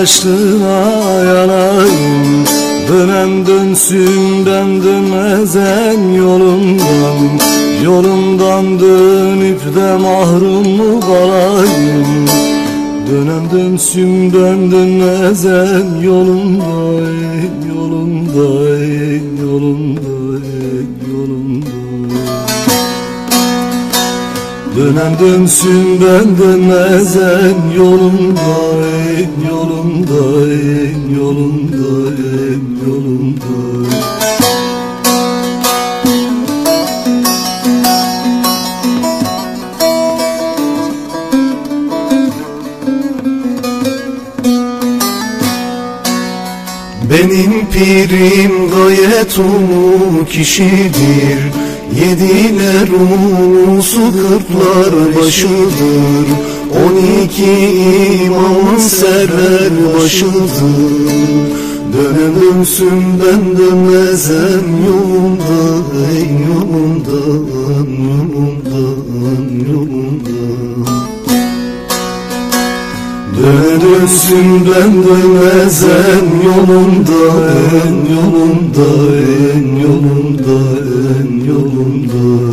Aşkına yanayım Dönem dönsün ben dönmezem yolundan. Yolundan dönüp de mahrum mu kalayım Dönem dönsün ben dönmezem yolundayım Yolundayım, yolundayım, Dönem dönsün ben dönmezem yolundayım Yolundayım, yolundayım, yolundayım Benim pirim gayet ulu kişidir Yediler ulusu kırklar başıdır. On iki imamın server başıdır. Dönem dönsün ben dönmezem yolundan Yolundan, yolundan, yolundan Döne dönsün ben dönmezem yolunda en yolunda en yolunda en yolunda.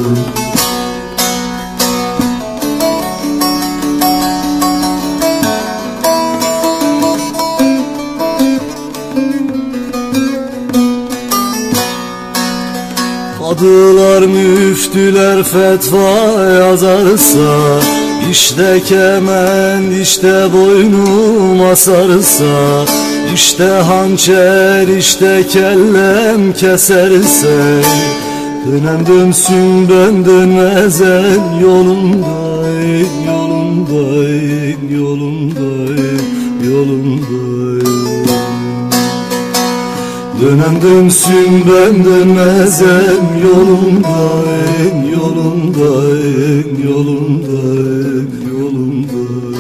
Kadılar müftüler fetva yazarsa işte kement işte boynuma sarsa işte hançer işte kellem keserse Dönem dönsün ben dönmezem yolundayım Yolundayım, yolundayım, yolundayım Dönem dönsün ben dönmezem yolundayım Yolundayım, yolundayım, yolundayım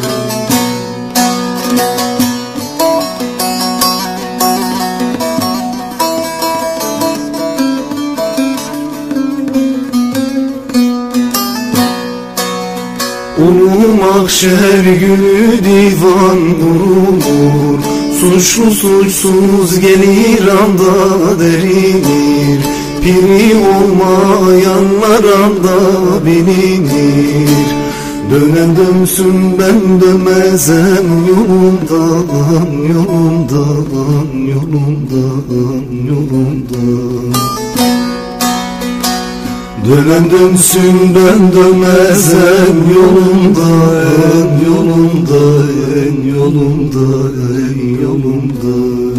Ulu mahşer günü divan kurulur Suçlu suçsuz gelir anda derinir. Piri olmayanlar anda bilinir. Dönen dönsün ben dönmezem yolundan Yolundan, yolundan, yolundan Dönen dönsün ben dönmezem yolunda en yolunda en yolunda en yolunda.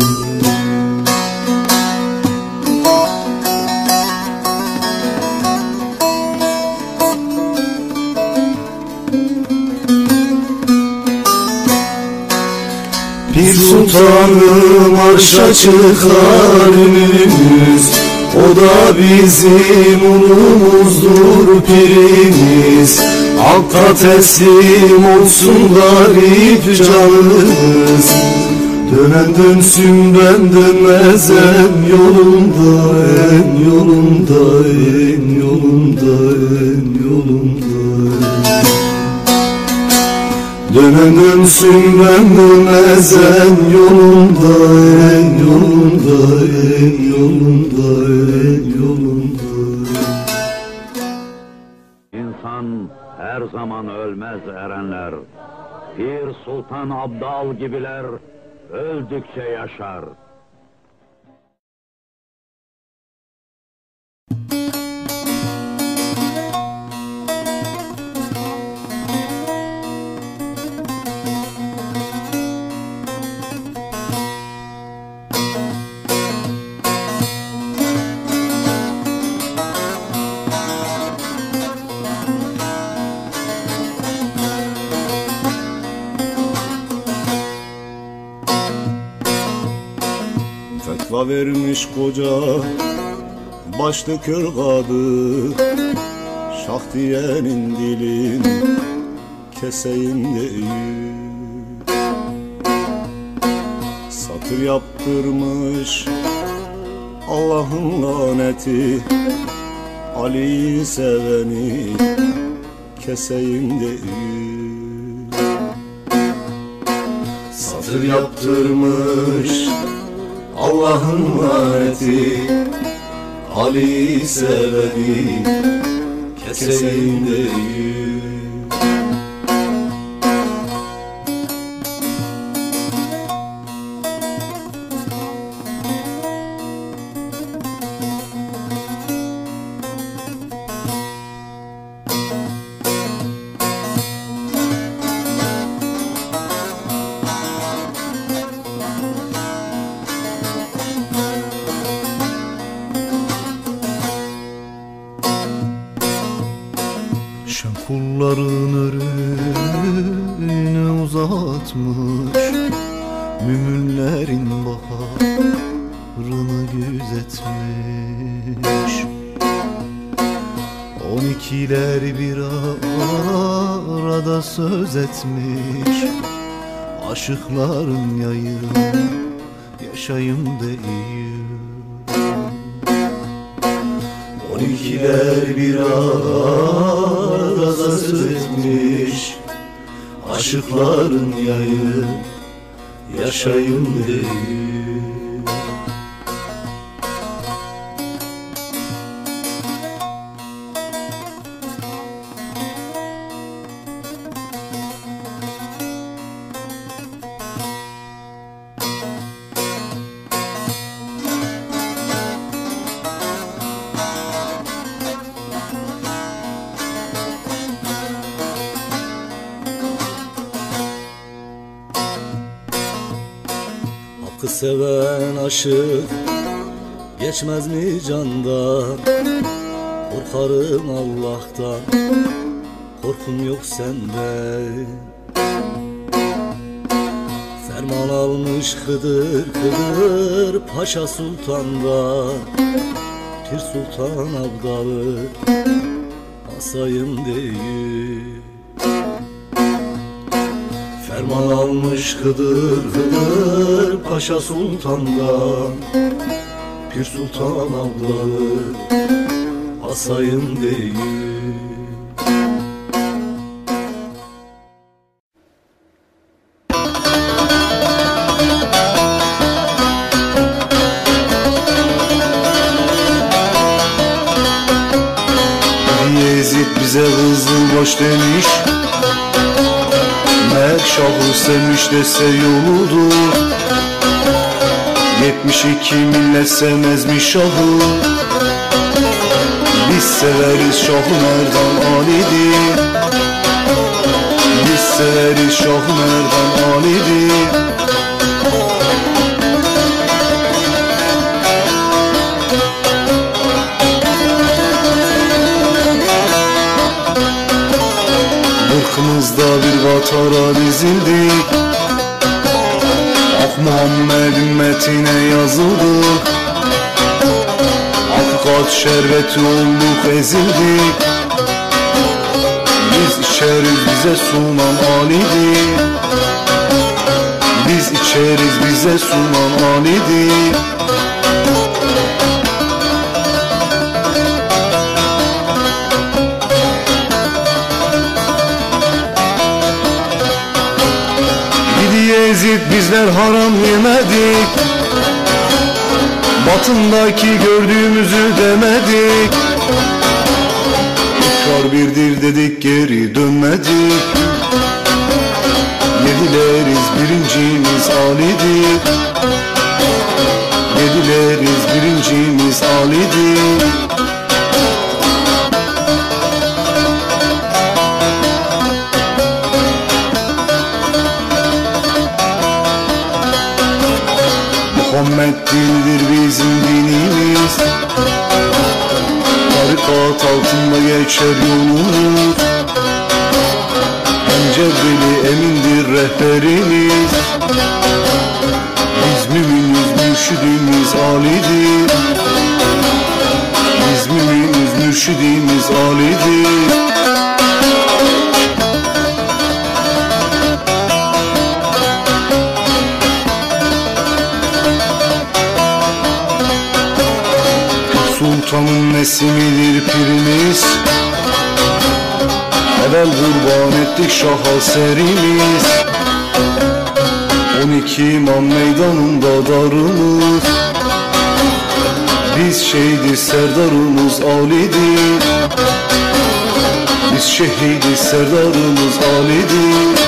Bir sultanı marşa çıkar ünümüz O da bizim ulumuzdur pirimiz. Hakka teslim olsun garip canımız. Dönen dönsün ben dönmezem yolunda en yolunda en yolunda en yolunda Dönen dönsün ben dönmezem yolunda en yolunda en yolunda en yolunda İnsan her zaman ölmez erenler. Pir Sultan Abdal gibiler öldükçe yaşar. Fetva vermiş koca Başlı kör kadı. Şah diyenin dilin Keseyim değil. Satır yaptırmış Allah'ın laneti. Ali'yi seveni Keseyim değil. Satır yaptırmış Allah'ın laneti Ali seveni Keseyim değil Şen Hakkı seven aşık Geçmez mi candan? Korkarım Allah'tan Korkum yok sende Ferman almış Hıdır Hıdır Paşa Sultan'da Pir Sultan Abdalı Asayım değil Ferman almış Hıdır Hıdır Paşa Sultan'dan. Pir Sultan ablalı Asayım değil şahı sevmiş dese yoludur 72 millet sevmezmiş şahı. Biz severiz şahı Merdan Ali'dir Biz severiz şahı Merdan Ali'dir Irkımızda bir vatara dizildik Muhammed ümmetine yazıldık Hakikat şerbeti olduk ezildik. Biz içeriz bize sunan Ali'dir Biz içeriz bize sunan Ali'dir bizler haram yemedik. Batındaki gördüğümüzü demedik. İkrar birdir dedik geri dönmedik. Yedileriz birincimiz Ali'dir. Yedileriz birincimiz Ali'dir Tarikat altında geçer yolumuz. Cebreli emindir rehberimiz. Biz müminiz mürşidimiz Ali'dir. Biz müminiz mürşidimiz Ali'dir Sultanın nesimidir pirimiz? Evvel kurban ettik şaha serimiz. 12 imam meydanında darımız. Biz şehidi serdarımız Ali'dir. Biz şehidi serdarımız Ali'dir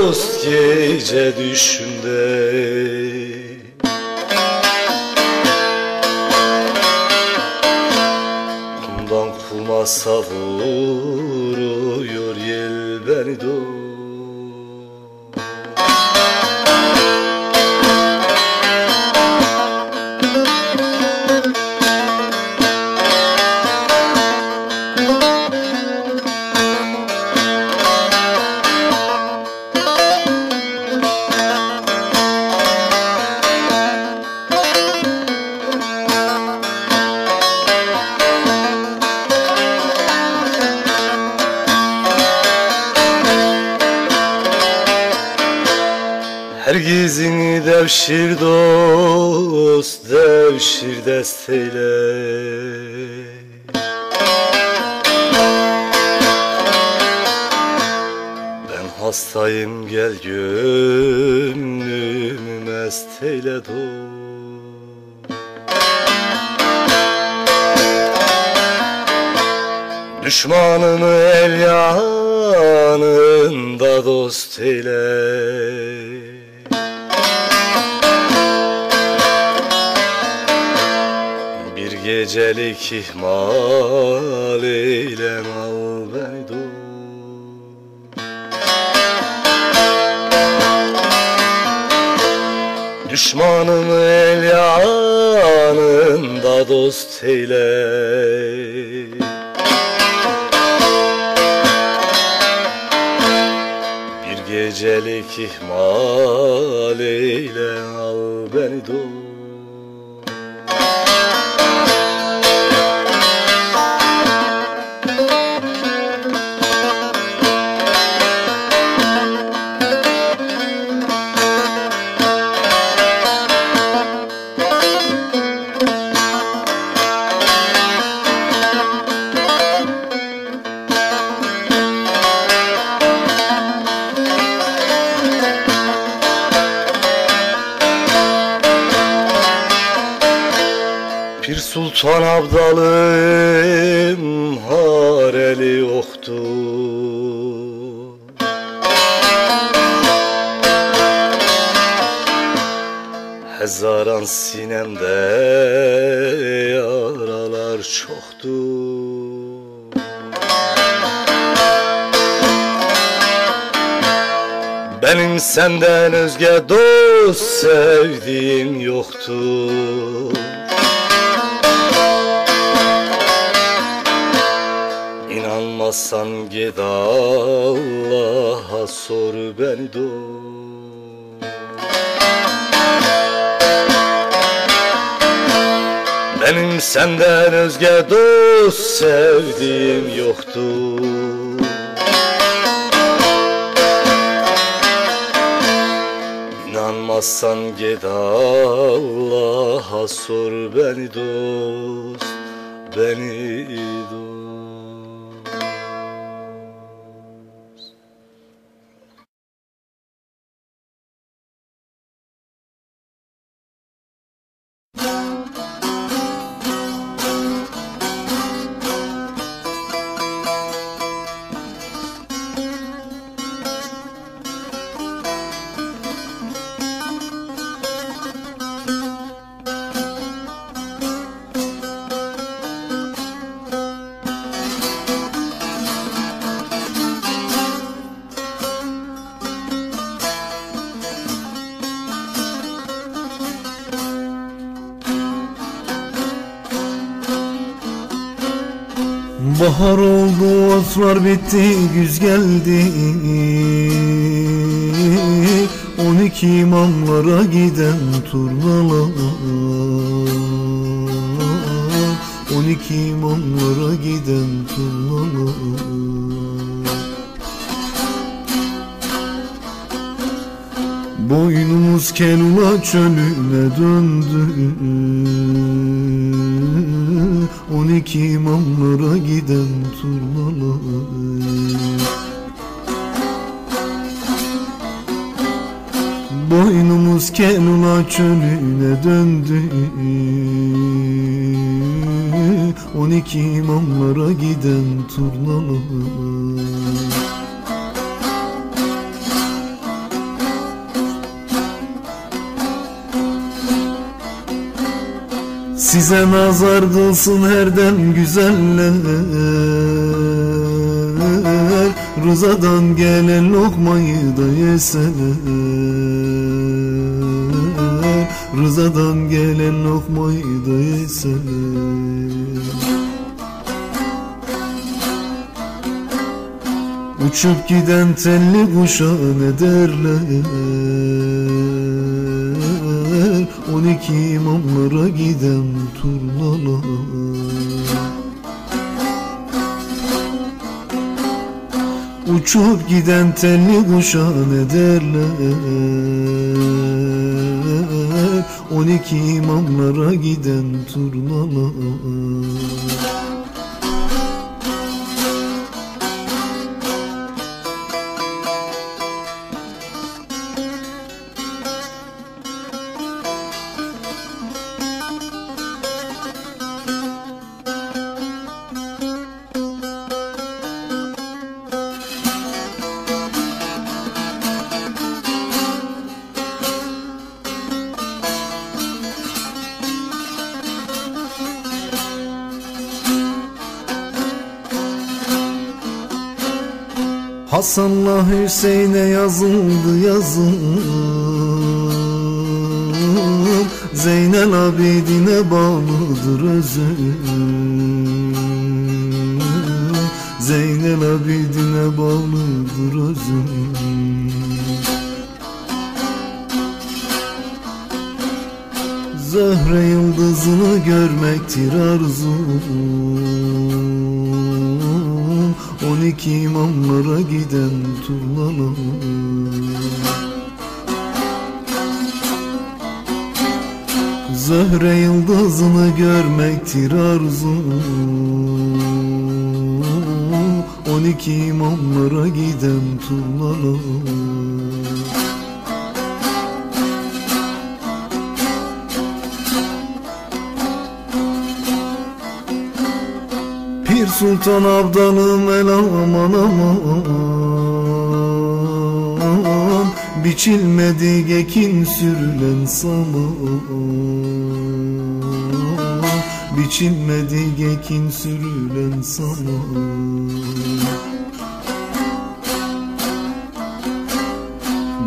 dost gece düşümde. Kumdan kuma savuruyor devşir dost devşir desteyle. Ben hastayım gel gönlümü mest dost. Düşmanımı el yanında dost eyle gecelik ihmal eylem al beni dost Düşmanımı el yanında dost eyle. Bir gecelik ihmal eyle al beni dost Sultan Abdalım hareli yoktu. Hezaran sinemde yaralar çoktu. Benim senden özge dost sevdiğim yoktu İnanmazsan git Allah'a sor beni dost Benim senden özge dost sevdiğim yoktur. İnanmazsan git Allah'a sor beni dost. Beni Bahar oldu otlar bitti güz geldi. On iki imamlara giden turnalar. On iki imamlara giden turnalar. Boynumuz Kelula çölüne döndü İki imamlara giden turnalar Boynumuz Kelula çölüne döndü. On iki imamlara giden turnalar Size nazar kılsın herden güzeller. Rızadan gelen lokmayı da yeseler. Rızadan gelen lokmayı da yeseler. Uçup giden telli kuşa ne derler Uçup giden telli kuşa ne derler. On iki imamlara giden turnalar Hasan'la Hüseyin'e yazıldı yazım Zeynel Abidine bağlıdır özüm. Zeynel Abidine bağlıdır özüm. Zöhre yıldızını görmektir arzum Zöhre yıldızını görmektir arzum On iki imamlara giden turnalar Pir Sultan Abdalım el aman aman Biçilmedi ekin sürülen saman. Biçilmedi ekin sürülen saman.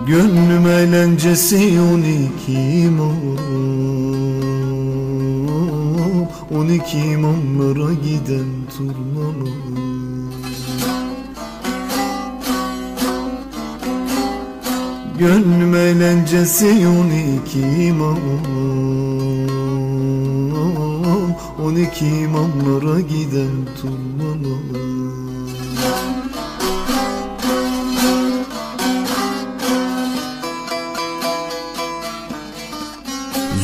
Gönlüm eğlencesi on iki imam. On iki imamlara giden turnalar Gönlüm eğlencesi on iki imam. On iki imamlara giden turnalar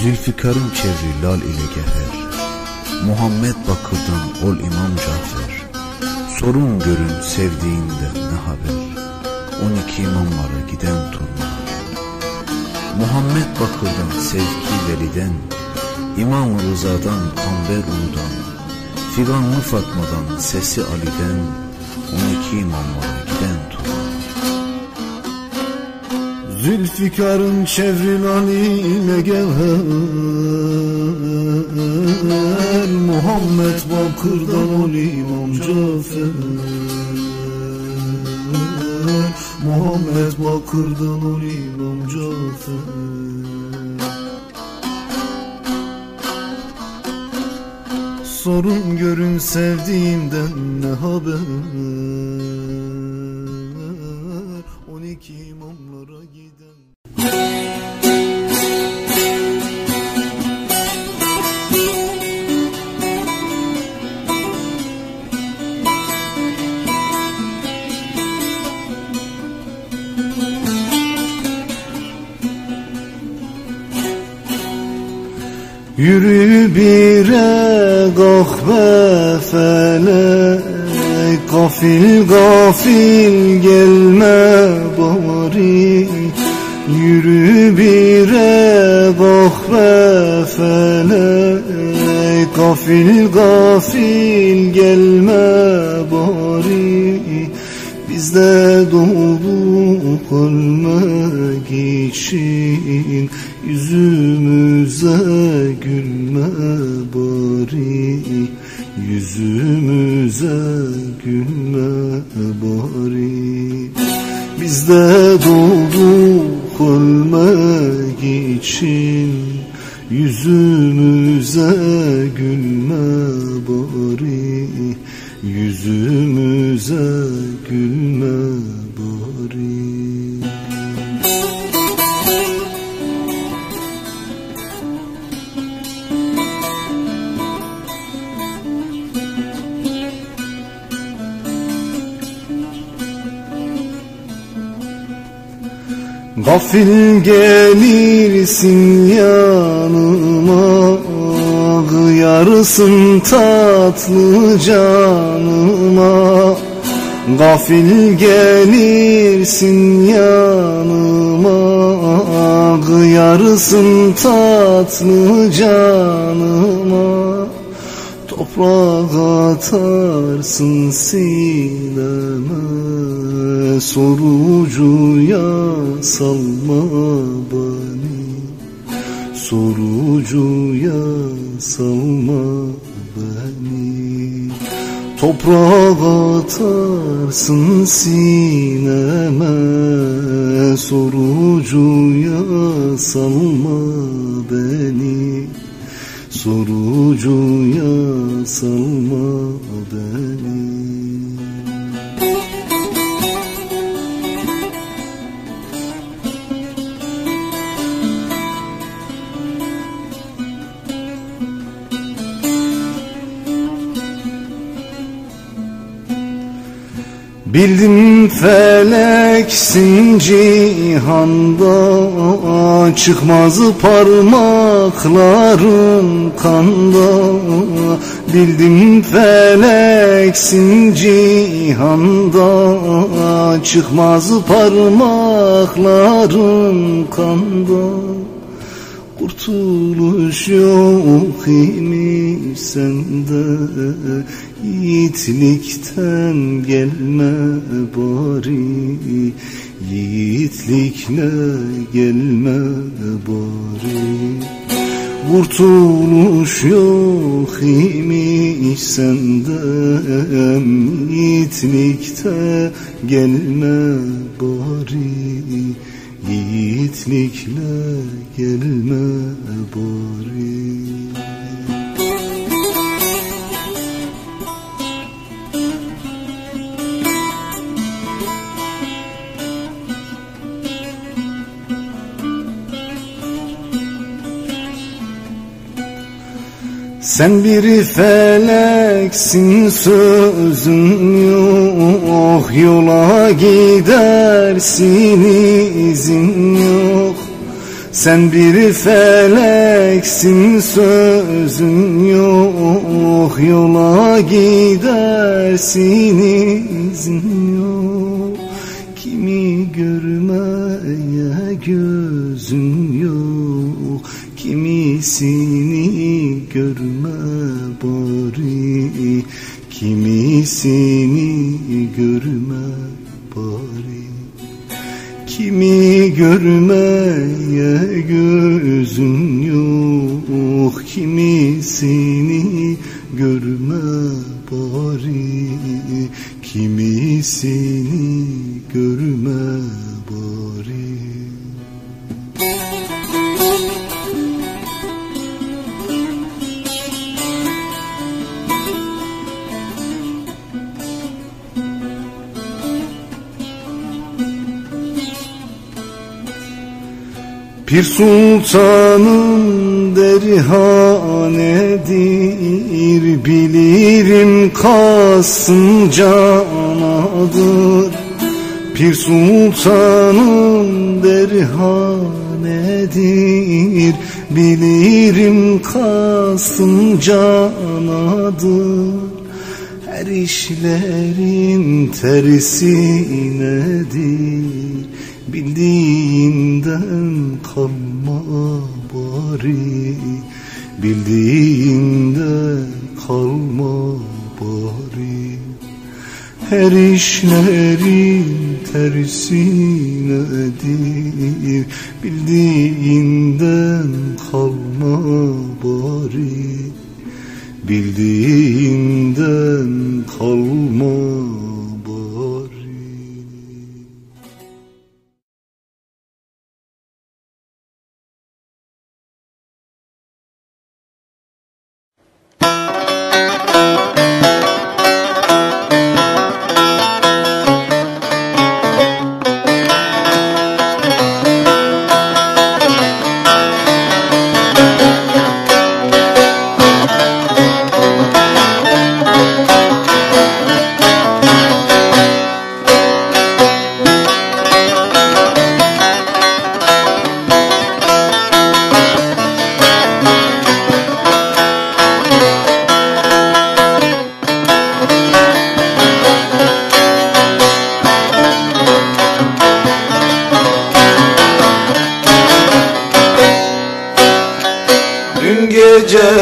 Zülfikar'ın çevri lal ile geher Muhammed Bakır'dan ol İmam Cafer. Sorun görün sevdiğinden ne haber? On iki imamlara giden turnalar Muhammed Bakır'dan sevki veliden İmam Rıza'dan Kamber Ulu'dan Figanlı Fatma'dan sesi Ali'den On iki imamlara giden turnalar Zülfikar'ın çevril ile gevher Muhammed Bakır'dan ol İmam Cafer Muhammed Bakır'dan ol İmam Sorun görün sevdiğimden ne haber Yürü bire kahve felek Gafil gafil gelme bari. Yürü bire kahve felek Gafil gafil gelme bari Bizde doğduk ölmek için Yüzümüze gülme bari. Yüzümüze gülme bari. Bizde doğduk ölmek için Yüzümüze gülme bari. Yüzümüze Gafil gelirsin yanıma Kıyarsın tatlı canıma. Gafil gelirsin yanıma Kıyarsın tatlı canıma Toprak atarsın sineme Sorucuya salma beni. Sorucuya salma beni. Toprak atarsın sineme Sorucuya salma beni Sorucuya salma beni Bildim feleksin cihanda Çıkmaz parmakların kanda. Bildim feleksin cihanda Çıkmaz parmakların kanda Kurtuluş yok imiş sende. Yiğitlikten gelme bari. Yiğitlikle gelme bari. Kurtuluş yok imiş senden Yiğitlikte gelme bari Yiğitlikle gelme bari Sen bir feleksin sözün yok. Yola gidersin izin yok. Sen bir feleksin sözün yok. Yola gidersin izin yok. Kimi görmeye gözün yok Kimisini görme bari Kimisini görme bari. Kimi görmeye gözün yok Kimisini görme bari Kimisini görme Pir sultanın derhanedir Bilirim Kasım canadır. Pir sultanın derhanedir Bilirim Kasım canadır. Her işlerim tersinedir Bildiğinden kalma bari. Bildiğinden kalma bari. Her işlerin tersinedir Bildiğinden kalma bari. Bildiğinden kalma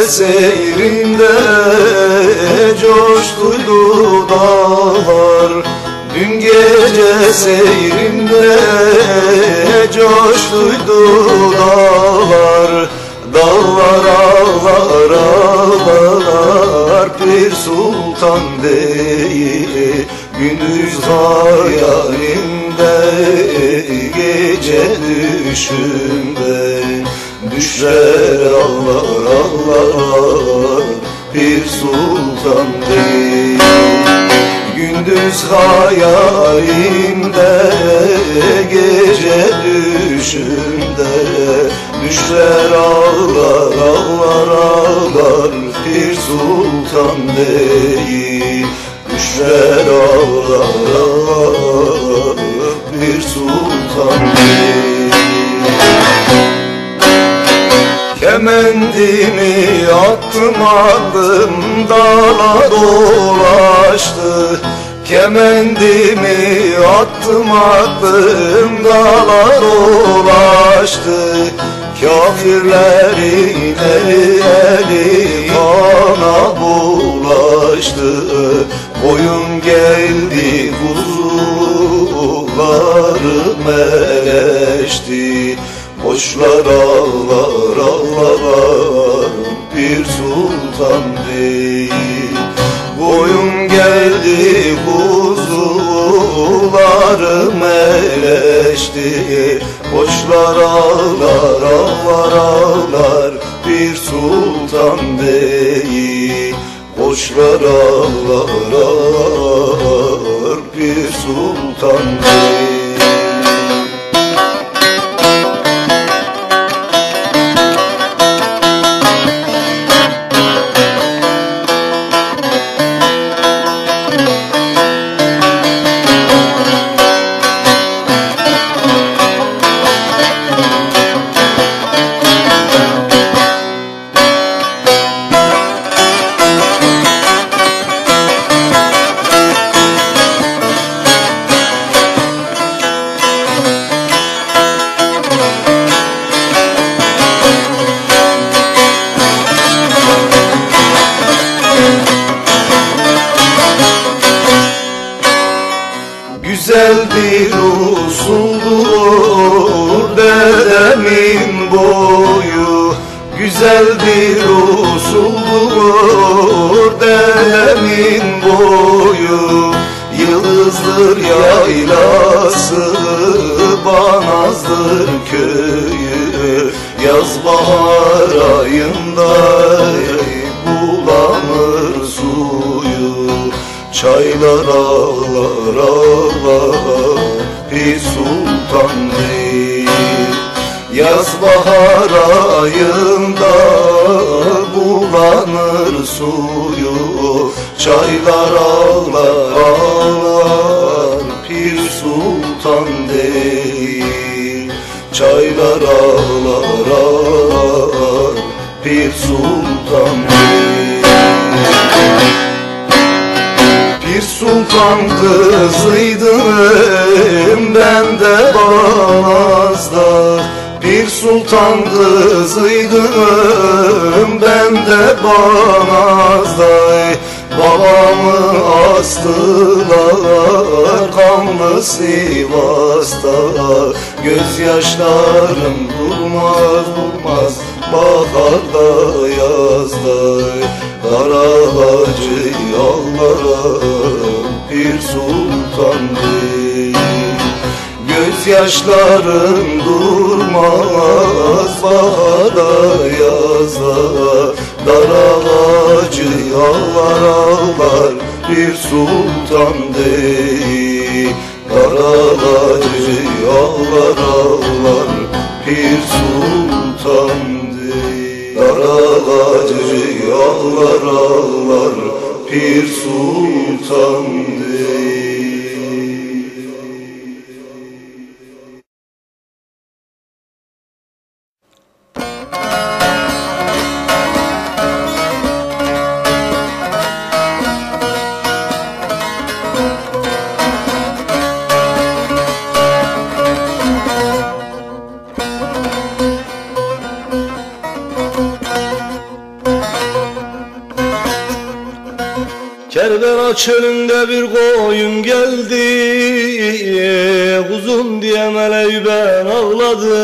gece seyrinde coştuydu dağlar. Dün gece seyrinde coştuydu dağlar. Dağlar ağlar ağlar bir sultan değil Gündüz hayalimde gece düşümde Düşler ağlar ağlar bir sultan değil. Gündüz hayalimde gece düşümde. Düşler ağlar ağlar ağlar bir sultan değil. Düşler ağlar ağlar bir sultan değil. Kemendimi attım aklım dağla dolaştı. Kemendimi attım aklım dağla dolaştı. Kafirlerin eli eli kana bulaştı. Boyun geldi kuzularım eleşti Boşlar ağlar ağlar bir sultan değil. Boyun geldi kuzularım eleşti Boşlar ağlar ağlar ağlar bir sultan değil. Boşlar ağlar ağlar bir sultan değil bulanır suyu Çaylar ağlar ağlar. Pir sultan değil Çaylar ağlar ağlar. Pir sultan değil. Bir sultan kızıydım ben de Banaz'da Bir sultan kızıydım ben de Banaz'da Babamı astılar kanlı Sivas'ta. Gözyaşlarım durmaz durmaz Baharda yazda Kara hacı yollarım bir sultan değil Gözyaşların durmaz bahara yazda Dar ağacı yollar ağlar bir sultan değil. Dar ağacı yollar ağlar bir sultan değil. Dar ağacı yollar ağlar bir sultan değil Kerbela çölünde bir koyun geldi. Kuzum diye meleği ben ağladı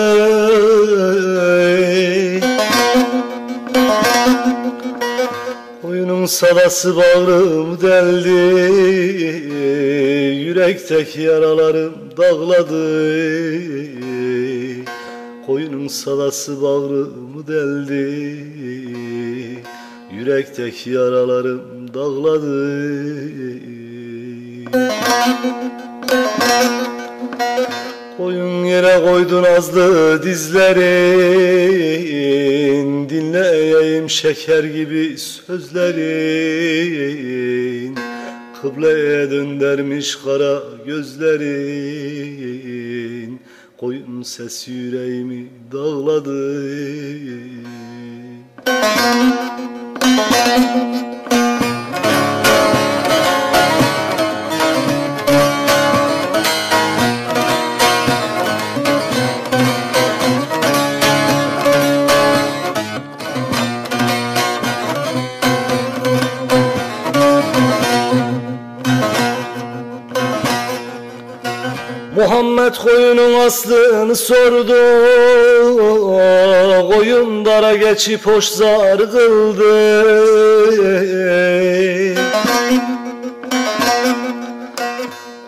Koyunun sadası bağrım deldi. Yürekteki yaralarım dağladı. Koyunun sadası bağrımı deldi. Yürekteki yaralarım dağladı Koyun yere koydun azlı dizlerin Dinleyeyim şeker gibi sözlerin. Kıbleye döndermiş kara gözlerin Koyun ses yüreğimi dağladı Muhammed koyunun aslını sordu. Koyun dara geçip hoş zar kıldı.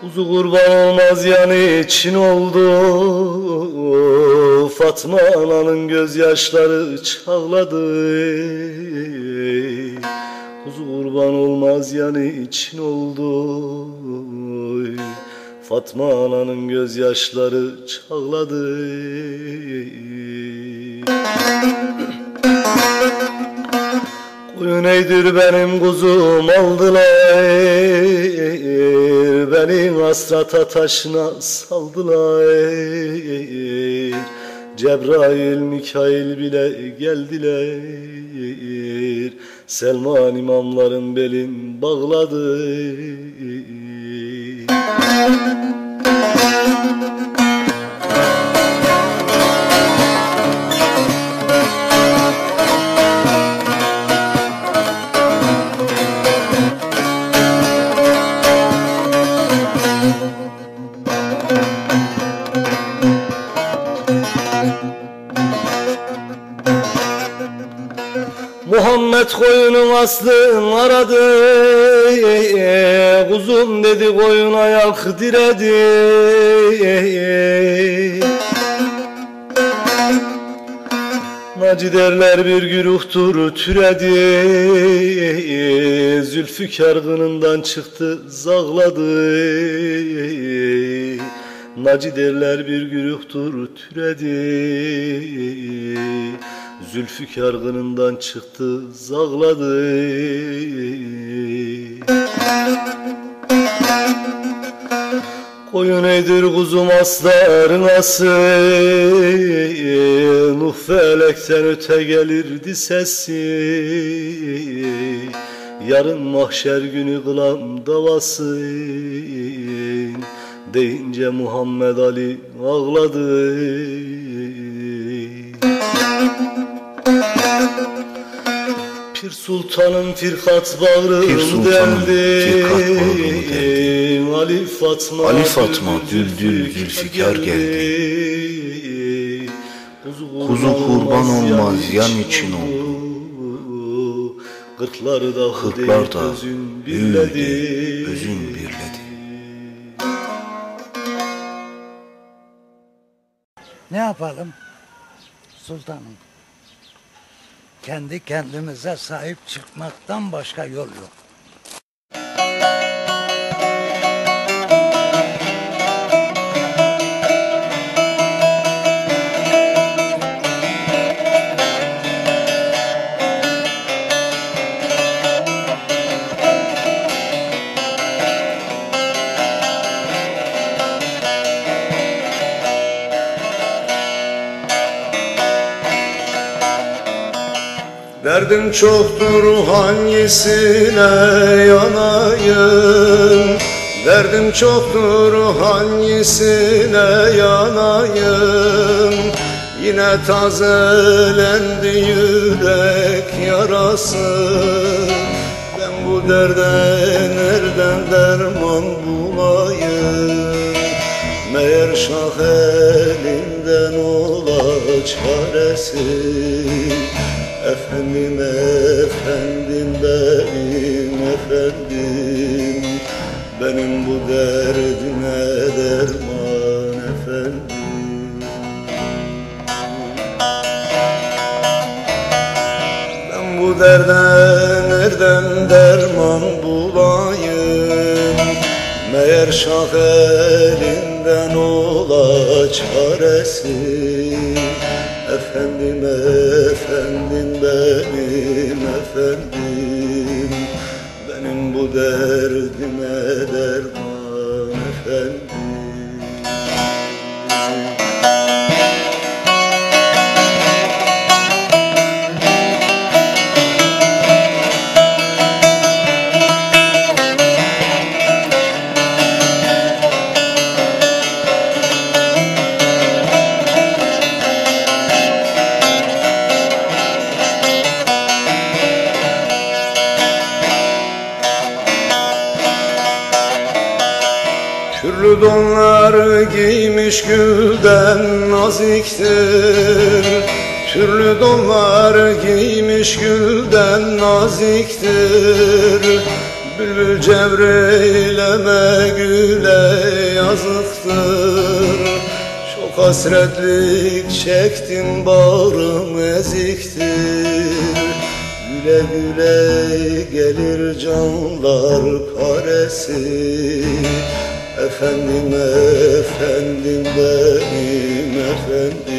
Kuzu kurban olmaz yani için oldu. Fatma ananın gözyaşları çağladı. Kuzu kurban olmaz yani için oldu Fatma ananın gözyaşları çağladı. Koyun eydir benim kuzum aldılar. Beni asrata taşına saldılar. Cebrail, Mikail bile geldiler. Selman imamların belin bağladı Thank you. Muhammed koyunun aslın aradı. Kuzum dedi koyun ayak diredi. Naciderler bir güruhtur türedi. Zülfikar kınından çıktı zağladı. Naciderler bir güruhtur türedi Zülfikar kınından çıktı zağladı. Koyun eydir kuzum asların ası Nuh felekten öte gelirdi sesi. Yarın mahşer günü kılam davası. Deyince Muhammed Ali ağladı Pir Sultan'ın firkat bağrını Pir Sultan'ın deldi deldi. Ali Fatma Ali Fatma düldül Zülfikar geldi. Kuzu kurban olmaz yan için oldu. Kırklarda Kırklar da özün birledi. özün birledi. Ne yapalım? Sultanım. Kendi kendimize sahip çıkmaktan başka yol yok. Derdim çoktur hangisine yanayım? Derdim çoktur hangisine yanayım? Yine tazelendi yürek yarası. Ben bu derde nereden derman bulayım? Meğer şah elinden ola çaresi Efendim efendim benim efendim. Benim bu derdime derman efendim. Ben bu derde nereden derman bulayım? Meğer şah elinden ola çaresi Efendim efendim benim efendim. Benim bu derdime derman naziktir Bülbül cevreyleme güle yazıktır. Çok hasretlik çektim bağrım eziktir. Güle güle gelir canlar paresi Efendim efendim benim efendim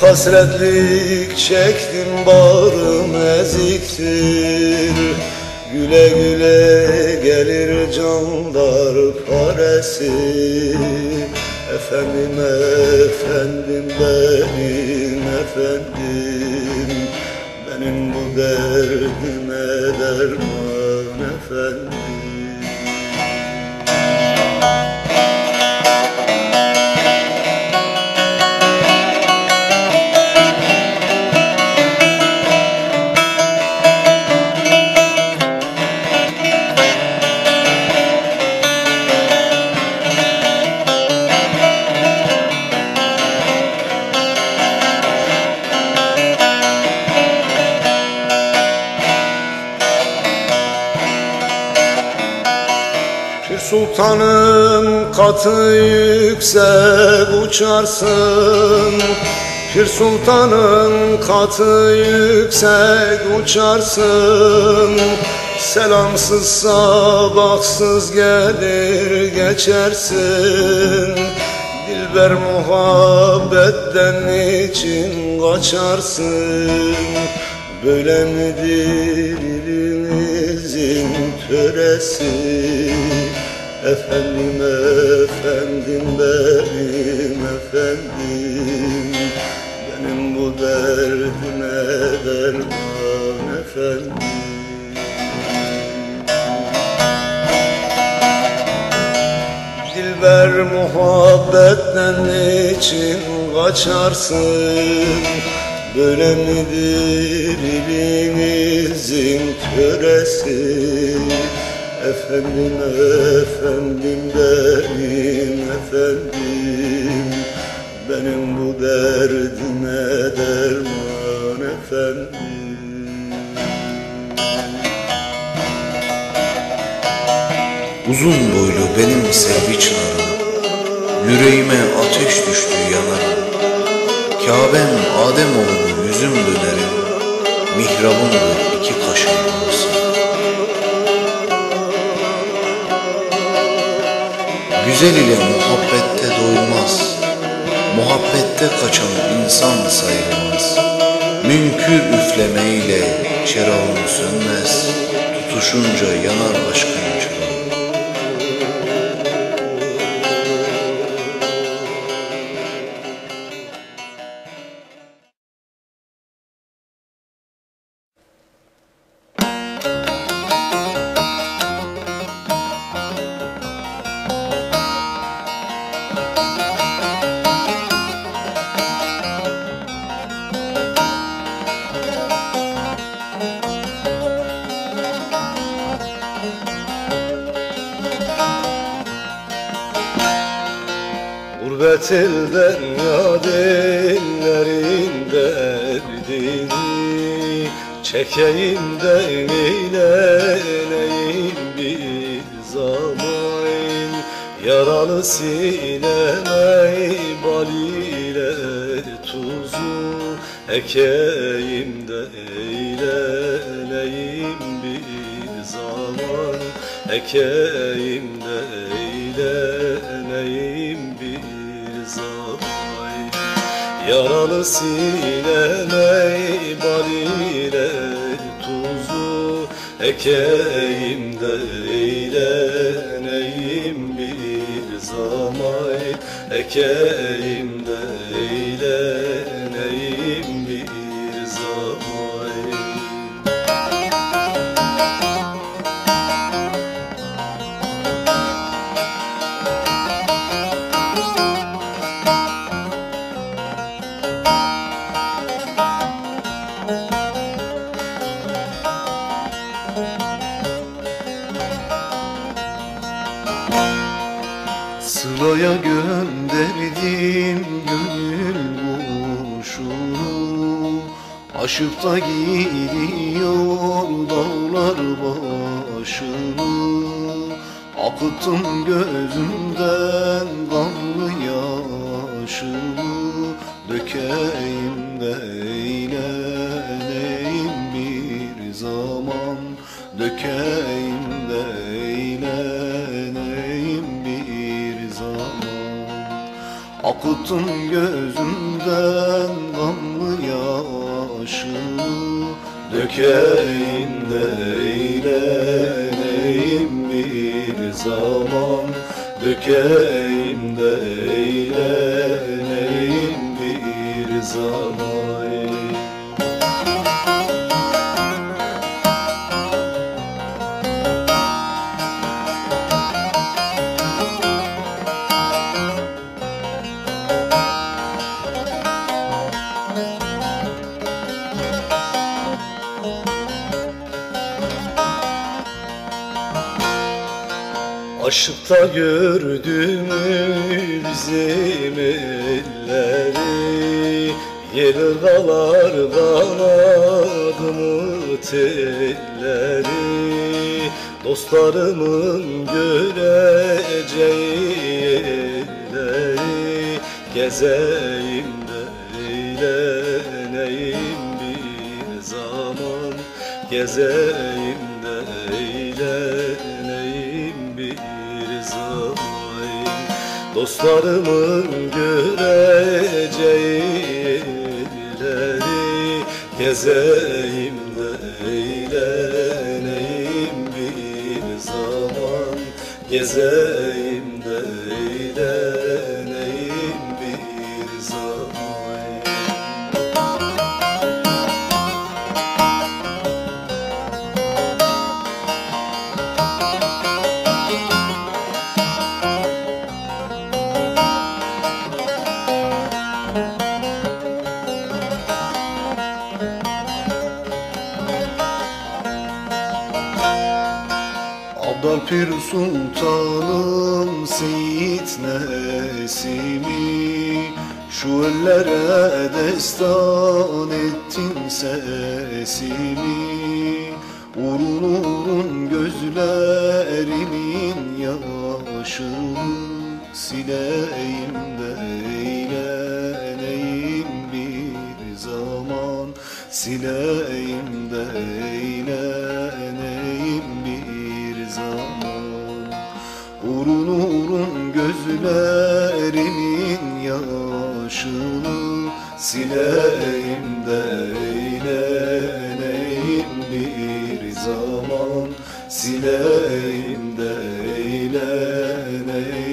Çok hasretlik çektim bağrım eziktir. Güle güle gelir canlar paresi. Efendim efendim benim efendim. Benim bu derdime derman katı yüksek uçarsın Pir sultanın katı yüksek uçarsın. Selamsız sabahsız gelir geçersin Dilber muhabbetten için kaçarsın? Böyle midir ilimizin töresi Efendim efendim benim efendim. Benim bu derdime derman efendim. Dilber muhabbetten için kaçarsın? Böyle midir ilimizin töresi Efendim efendim benim efendim. Benim bu derdime derman efendim. Uzun boylu benim sevgi çınarım Yüreğime ateş düştü yanarım. Kabe'm Ademoğlu yüzüm dönerim. Mihrabımdır iki kaşın Güzel ile muhabbette doymaz. Muhabbette kaçan insan sayılmaz. Münkür üflemeyle çerağın sönmez. Tutuşunca yanar aşkın Ekeyim de eğleneyim bir zaman. Ekeyim de eğleneyim bir zaman. Yaralı sineme bal tuzu. Ekeyim de eğleneyim bir zaman. Ekeyim Aşıp da gidiyor dağlar başını. Akıttım gözümden zaman. Aşıkta gördüm bizim Gelir dalar kanadımı telleri Dostlarımın göreceği yerleri Gezeyim de eğleneyim bir zaman? Gezeyim de eğleneyim bir zaman? Dostlarımın göreceği Gezeyim Şu ellere destan ettin sesimi Urun urun gözlerimin yaşını. Sileyim de eğleneyim bir zaman Sileyim de eğleneyim bir zaman. Urun urun gözlerimin yaşını Sileyim de eğleneyim bir zaman. Sileyim de eğleneyim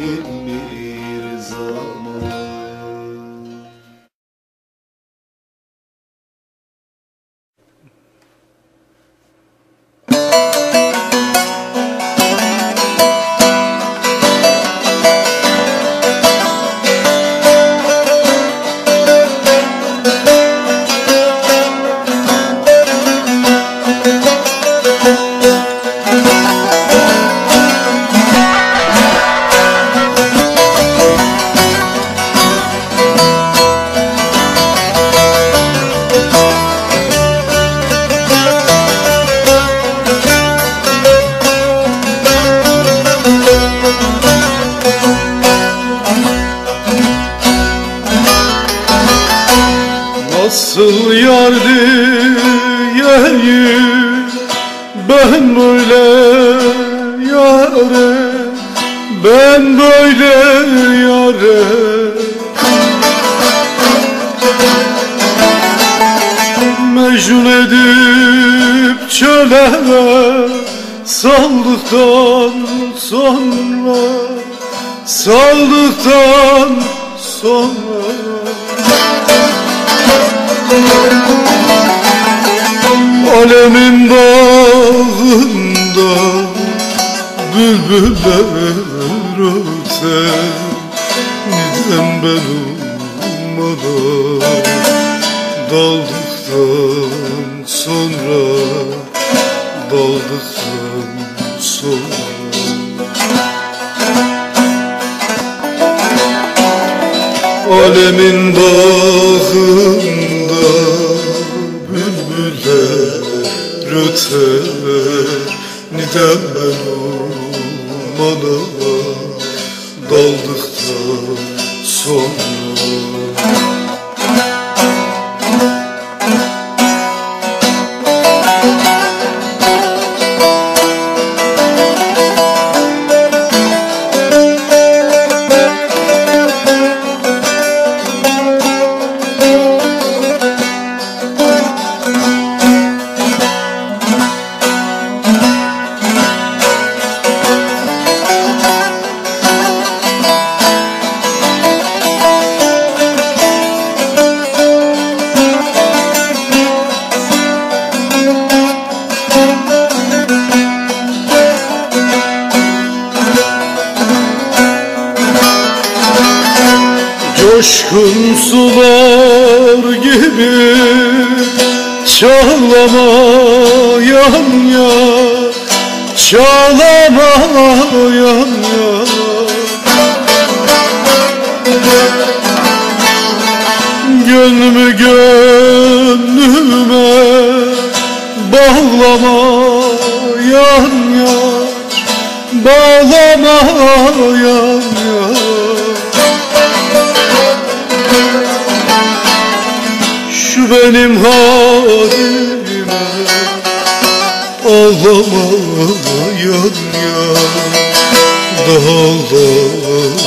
Mecnun edip çöle saldıktan sonra Saldıktan sonra. Alemin bağında Bülbüller öter Neden ben olmadan Daldıktan sonra Daldıktan sonra Alemin bağında bülbüller öter Neden ben ormana gibi Çağlama yan ya Çağlama yan ya. Gönlümü gönlüme Bağlama yan ya bağlama benim halime Ağlama yan yan Daha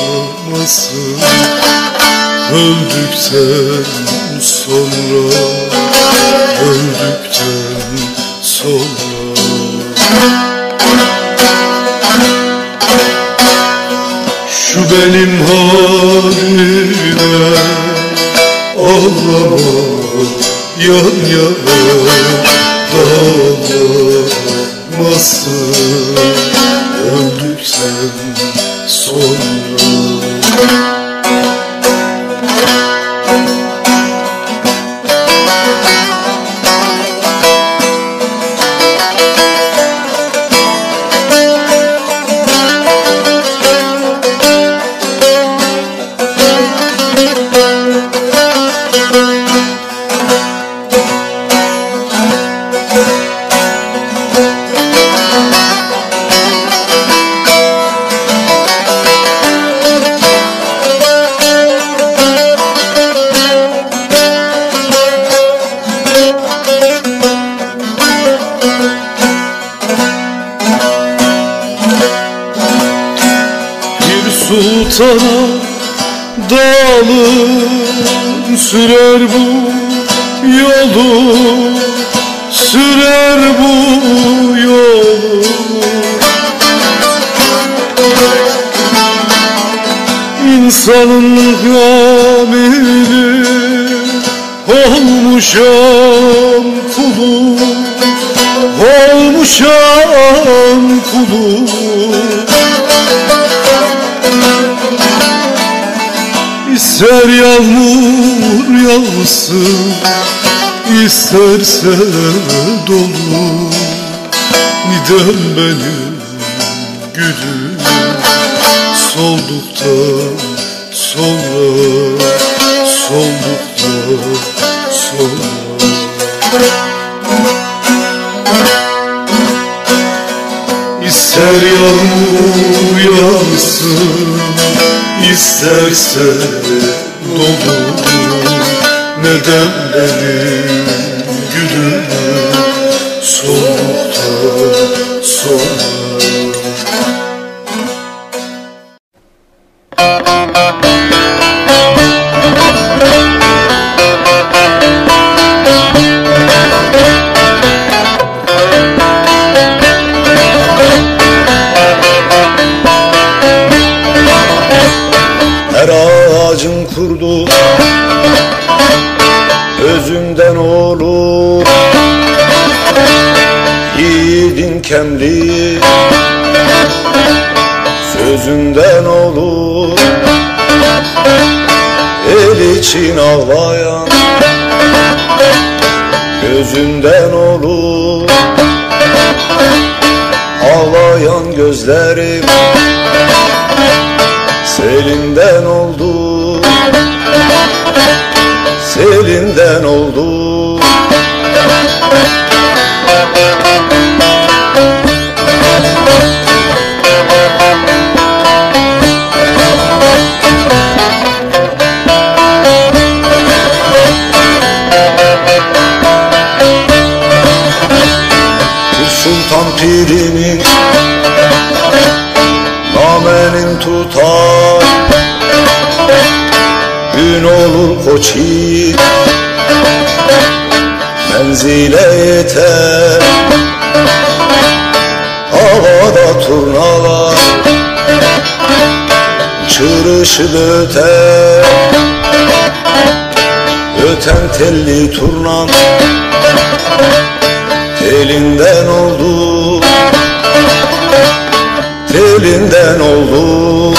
ağlamasın Öldükten sonra Öldükten sonra. Şu benim halime Ağlama yan yana Dağlamasın Öldüksen sonra sultana dalım sürer bu yolu Sürer bu yolu. İnsanın gamili olmuşam kulu Olmuşam kulu İster yağmur yağsın isterse dolu. Nidem benim gülüm Solduktan sonra Solduktan sonra? İster yağmur yağsın isterse dolu Neden benim olur Yiğidin kemliği Sözünden olur. El için ağlayan. Gözünden olur. Ağlayan gözlerim. Selinden oldu. Selinden oldu sultan pirinin Namenin tutar. Gün olur koç yiğit Menzile yeter. Havada turnalar Çığrışıp öter Öten telli turnan Telinden oldu. Telinden oldu